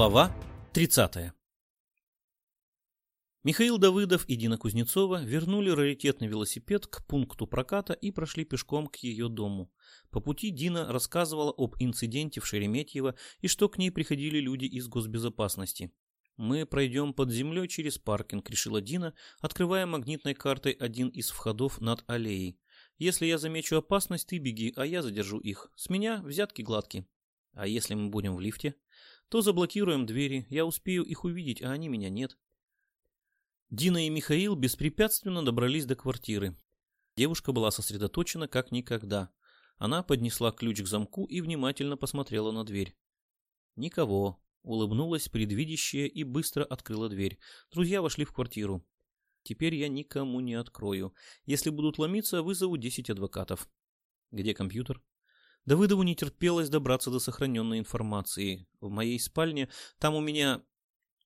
Глава 30. Михаил Давыдов и Дина Кузнецова вернули раритетный велосипед к пункту проката и прошли пешком к ее дому. По пути Дина рассказывала об инциденте в Шереметьево и что к ней приходили люди из госбезопасности. «Мы пройдем под землей через паркинг», — решила Дина, открывая магнитной картой один из входов над аллеей. «Если я замечу опасность, ты беги, а я задержу их. С меня взятки гладкие». «А если мы будем в лифте?» то заблокируем двери, я успею их увидеть, а они меня нет. Дина и Михаил беспрепятственно добрались до квартиры. Девушка была сосредоточена как никогда. Она поднесла ключ к замку и внимательно посмотрела на дверь. Никого. Улыбнулась предвидящая и быстро открыла дверь. Друзья вошли в квартиру. Теперь я никому не открою. Если будут ломиться, вызову 10 адвокатов. Где компьютер? Давыдову не терпелось добраться до сохраненной информации. В моей спальне там у меня...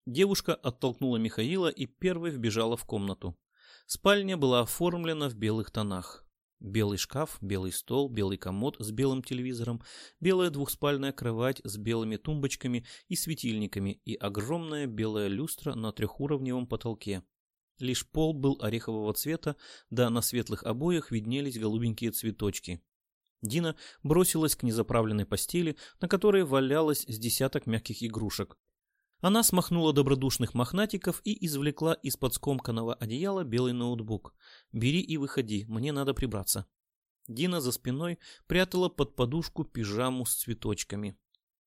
Девушка оттолкнула Михаила и первой вбежала в комнату. Спальня была оформлена в белых тонах. Белый шкаф, белый стол, белый комод с белым телевизором, белая двухспальная кровать с белыми тумбочками и светильниками и огромная белая люстра на трехуровневом потолке. Лишь пол был орехового цвета, да на светлых обоях виднелись голубенькие цветочки. Дина бросилась к незаправленной постели, на которой валялось с десяток мягких игрушек. Она смахнула добродушных мохнатиков и извлекла из-под скомканного одеяла белый ноутбук. «Бери и выходи, мне надо прибраться». Дина за спиной прятала под подушку пижаму с цветочками.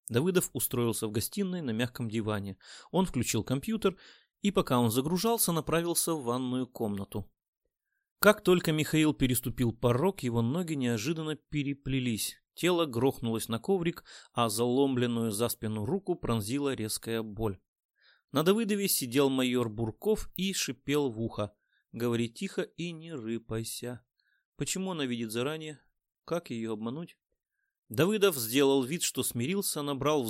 Давыдов устроился в гостиной на мягком диване. Он включил компьютер и, пока он загружался, направился в ванную комнату. Как только Михаил переступил порог, его ноги неожиданно переплелись. Тело грохнулось на коврик, а заломленную за спину руку пронзила резкая боль. На Давыдове сидел майор Бурков и шипел в ухо. «Говори тихо и не рыпайся». Почему она видит заранее? Как ее обмануть? Давыдов сделал вид, что смирился, набрал в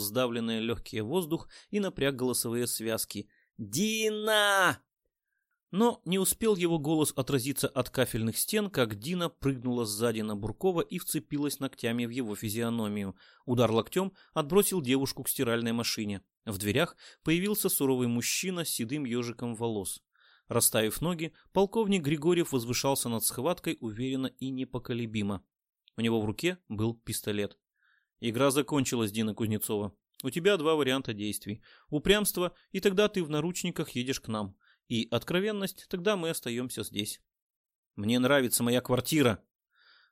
легкие воздух и напряг голосовые связки. «Дина!» Но не успел его голос отразиться от кафельных стен, как Дина прыгнула сзади на Буркова и вцепилась ногтями в его физиономию. Удар локтем отбросил девушку к стиральной машине. В дверях появился суровый мужчина с седым ежиком волос. Расставив ноги, полковник Григорьев возвышался над схваткой уверенно и непоколебимо. У него в руке был пистолет. Игра закончилась, Дина Кузнецова. У тебя два варианта действий. Упрямство, и тогда ты в наручниках едешь к нам и откровенность, тогда мы остаемся здесь. Мне нравится моя квартира.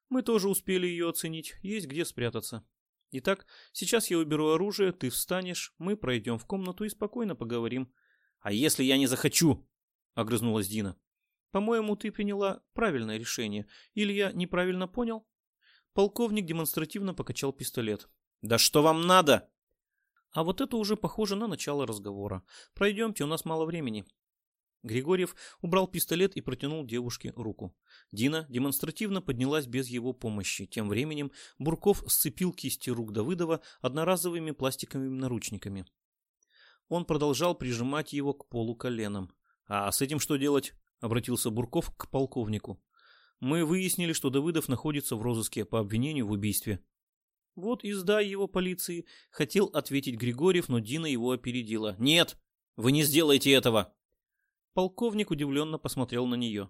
Мы тоже успели ее оценить, есть где спрятаться. Итак, сейчас я уберу оружие, ты встанешь, мы пройдем в комнату и спокойно поговорим. А если я не захочу? Огрызнулась Дина. По-моему, ты приняла правильное решение. Или я неправильно понял? Полковник демонстративно покачал пистолет. Да что вам надо? А вот это уже похоже на начало разговора. Пройдемте, у нас мало времени. Григорьев убрал пистолет и протянул девушке руку. Дина демонстративно поднялась без его помощи. Тем временем Бурков сцепил кисти рук Давыдова одноразовыми пластиковыми наручниками. Он продолжал прижимать его к полу коленом. «А с этим что делать?» — обратился Бурков к полковнику. «Мы выяснили, что Давыдов находится в розыске по обвинению в убийстве». «Вот и сдай его полиции», — хотел ответить Григорьев, но Дина его опередила. «Нет, вы не сделаете этого!» Полковник удивленно посмотрел на нее.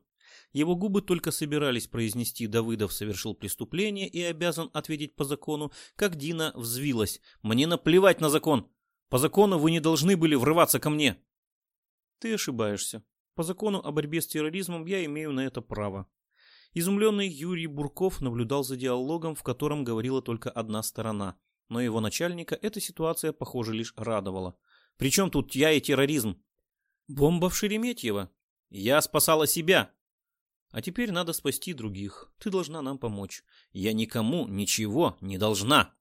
Его губы только собирались произнести «Давыдов совершил преступление и обязан ответить по закону», как Дина взвилась. «Мне наплевать на закон! По закону вы не должны были врываться ко мне!» «Ты ошибаешься. По закону о борьбе с терроризмом я имею на это право». Изумленный Юрий Бурков наблюдал за диалогом, в котором говорила только одна сторона. Но его начальника эта ситуация, похоже, лишь радовала. «При чем тут я и терроризм?» Бомба в Шереметьево. Я спасала себя. А теперь надо спасти других. Ты должна нам помочь. Я никому ничего не должна.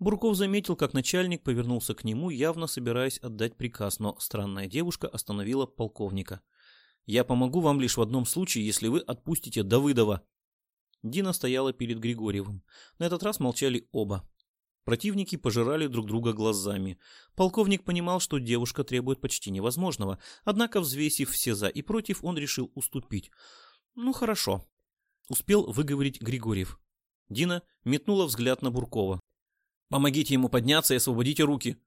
Бурков заметил, как начальник повернулся к нему, явно собираясь отдать приказ, но странная девушка остановила полковника. «Я помогу вам лишь в одном случае, если вы отпустите Давыдова». Дина стояла перед Григорьевым. На этот раз молчали оба. Противники пожирали друг друга глазами. Полковник понимал, что девушка требует почти невозможного, однако, взвесив все за и против, он решил уступить. «Ну хорошо», — успел выговорить Григорьев. Дина метнула взгляд на Буркова. «Помогите ему подняться и освободите руки».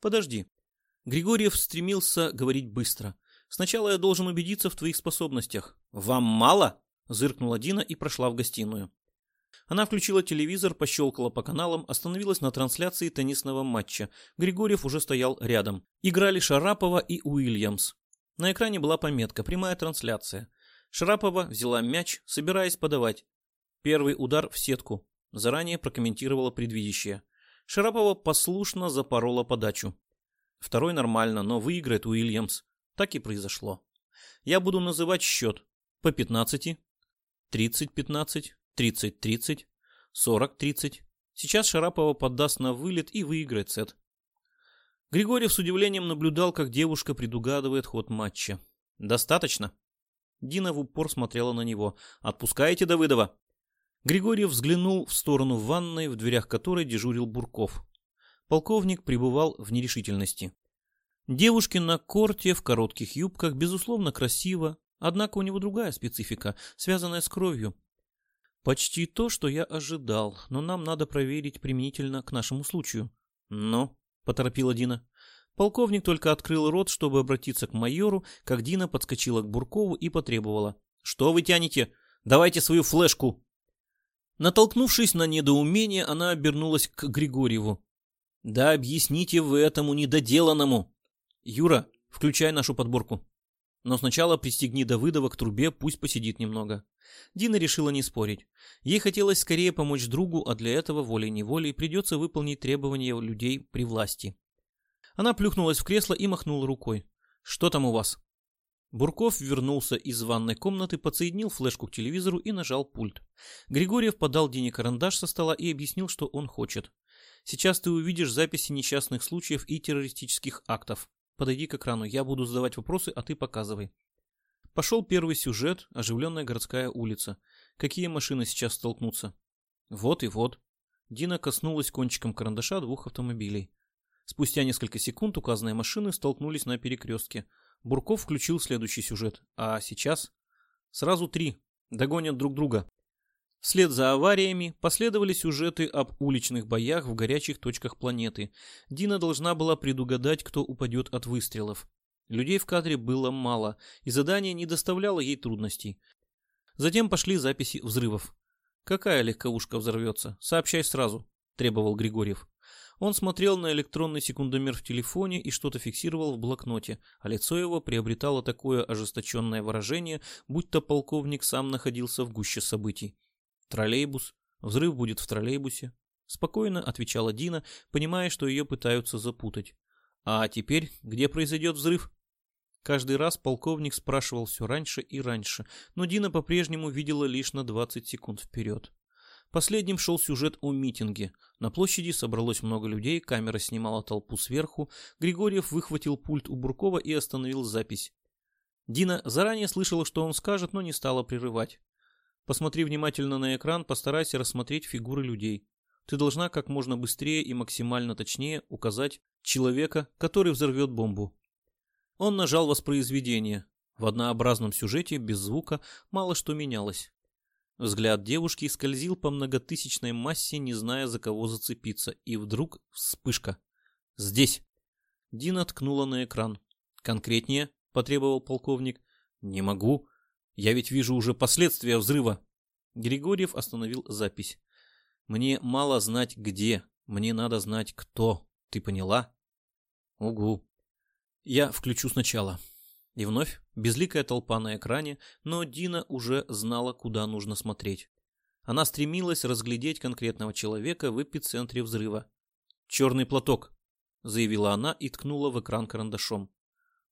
Подожди. Григорьев стремился говорить быстро. Сначала я должен убедиться в твоих способностях. Вам мало? Зыркнула Дина и прошла в гостиную. Она включила телевизор, пощелкала по каналам, остановилась на трансляции теннисного матча. Григорьев уже стоял рядом. Играли Шарапова и Уильямс. На экране была пометка «Прямая трансляция». Шарапова взяла мяч, собираясь подавать. Первый удар в сетку. Заранее прокомментировала предвидящее. Шарапова послушно запорола подачу. Второй нормально, но выиграет Уильямс. Так и произошло. Я буду называть счет по 15, 30-15, 30-30, 40-30. Сейчас Шарапова поддаст на вылет и выиграет сет. Григорьев с удивлением наблюдал, как девушка предугадывает ход матча. «Достаточно?» Дина в упор смотрела на него. «Отпускаете Давыдова?» Григорьев взглянул в сторону ванной, в дверях которой дежурил Бурков. Полковник пребывал в нерешительности. Девушки на корте в коротких юбках, безусловно, красиво, однако у него другая специфика, связанная с кровью. Почти то, что я ожидал, но нам надо проверить применительно к нашему случаю. Но, поторопила Дина. Полковник только открыл рот, чтобы обратиться к майору, как Дина подскочила к Буркову и потребовала. «Что вы тянете? Давайте свою флешку!» Натолкнувшись на недоумение, она обернулась к Григорьеву. «Да объясните вы этому недоделанному!» «Юра, включай нашу подборку!» Но сначала пристегни Давыдова к трубе, пусть посидит немного. Дина решила не спорить. Ей хотелось скорее помочь другу, а для этого волей-неволей придется выполнить требования людей при власти. Она плюхнулась в кресло и махнула рукой. «Что там у вас?» Бурков вернулся из ванной комнаты, подсоединил флешку к телевизору и нажал пульт. Григорьев подал Дине карандаш со стола и объяснил, что он хочет. «Сейчас ты увидишь записи несчастных случаев и террористических актов. Подойди к экрану, я буду задавать вопросы, а ты показывай». Пошел первый сюжет, оживленная городская улица. Какие машины сейчас столкнутся? Вот и вот. Дина коснулась кончиком карандаша двух автомобилей. Спустя несколько секунд указанные машины столкнулись на перекрестке. Бурков включил следующий сюжет. А сейчас? Сразу три. Догонят друг друга. Вслед за авариями последовали сюжеты об уличных боях в горячих точках планеты. Дина должна была предугадать, кто упадет от выстрелов. Людей в кадре было мало, и задание не доставляло ей трудностей. Затем пошли записи взрывов. «Какая легковушка взорвется? Сообщай сразу», – требовал Григорьев. Он смотрел на электронный секундомер в телефоне и что-то фиксировал в блокноте, а лицо его приобретало такое ожесточенное выражение, будто полковник сам находился в гуще событий. «Троллейбус. Взрыв будет в троллейбусе», — спокойно отвечала Дина, понимая, что ее пытаются запутать. «А теперь где произойдет взрыв?» Каждый раз полковник спрашивал все раньше и раньше, но Дина по-прежнему видела лишь на 20 секунд вперед. Последним шел сюжет о митинге. На площади собралось много людей, камера снимала толпу сверху. Григорьев выхватил пульт у Буркова и остановил запись. Дина заранее слышала, что он скажет, но не стала прерывать. Посмотри внимательно на экран, постарайся рассмотреть фигуры людей. Ты должна как можно быстрее и максимально точнее указать человека, который взорвет бомбу. Он нажал воспроизведение. В однообразном сюжете без звука мало что менялось. Взгляд девушки скользил по многотысячной массе, не зная, за кого зацепиться, и вдруг вспышка. «Здесь!» Дина ткнула на экран. «Конкретнее?» — потребовал полковник. «Не могу. Я ведь вижу уже последствия взрыва». Григорьев остановил запись. «Мне мало знать где, мне надо знать кто. Ты поняла?» «Угу». «Я включу сначала». И вновь безликая толпа на экране, но Дина уже знала, куда нужно смотреть. Она стремилась разглядеть конкретного человека в эпицентре взрыва. «Черный платок», — заявила она и ткнула в экран карандашом.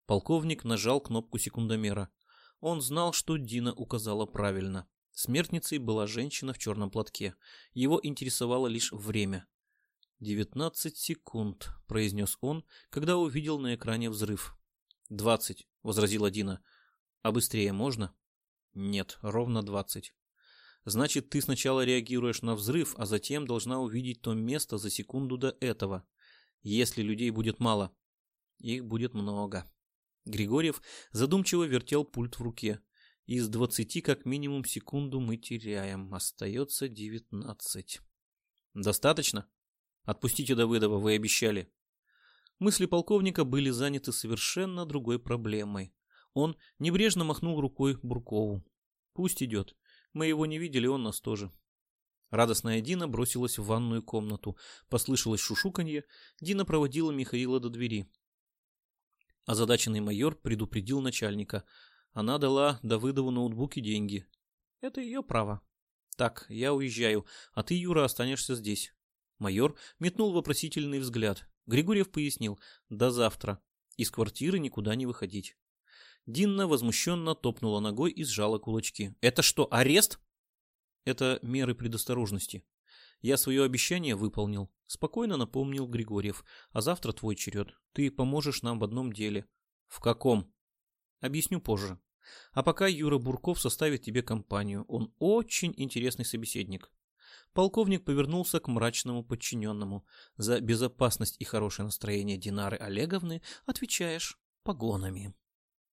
Полковник нажал кнопку секундомера. Он знал, что Дина указала правильно. Смертницей была женщина в черном платке. Его интересовало лишь время. «Девятнадцать секунд», — произнес он, когда увидел на экране взрыв. «Двадцать», — возразила Дина. «А быстрее можно?» «Нет, ровно двадцать». «Значит, ты сначала реагируешь на взрыв, а затем должна увидеть то место за секунду до этого. Если людей будет мало». «Их будет много». Григорьев задумчиво вертел пульт в руке. «Из двадцати как минимум секунду мы теряем. Остается девятнадцать». «Достаточно?» «Отпустите Давыдова, вы обещали». Мысли полковника были заняты совершенно другой проблемой. Он небрежно махнул рукой Буркову. «Пусть идет. Мы его не видели, он нас тоже». Радостная Дина бросилась в ванную комнату. Послышалось шушуканье. Дина проводила Михаила до двери. Озадаченный майор предупредил начальника. Она дала Давыдову ноутбук и деньги. Это ее право. Так, я уезжаю, а ты, Юра, останешься здесь. Майор метнул вопросительный взгляд. Григорьев пояснил. До завтра. Из квартиры никуда не выходить. Динна возмущенно топнула ногой и сжала кулачки. «Это что, арест?» «Это меры предосторожности. Я свое обещание выполнил», — спокойно напомнил Григорьев. «А завтра твой черед. Ты поможешь нам в одном деле». «В каком?» «Объясню позже. А пока Юра Бурков составит тебе компанию. Он очень интересный собеседник». Полковник повернулся к мрачному подчиненному. «За безопасность и хорошее настроение Динары Олеговны отвечаешь погонами».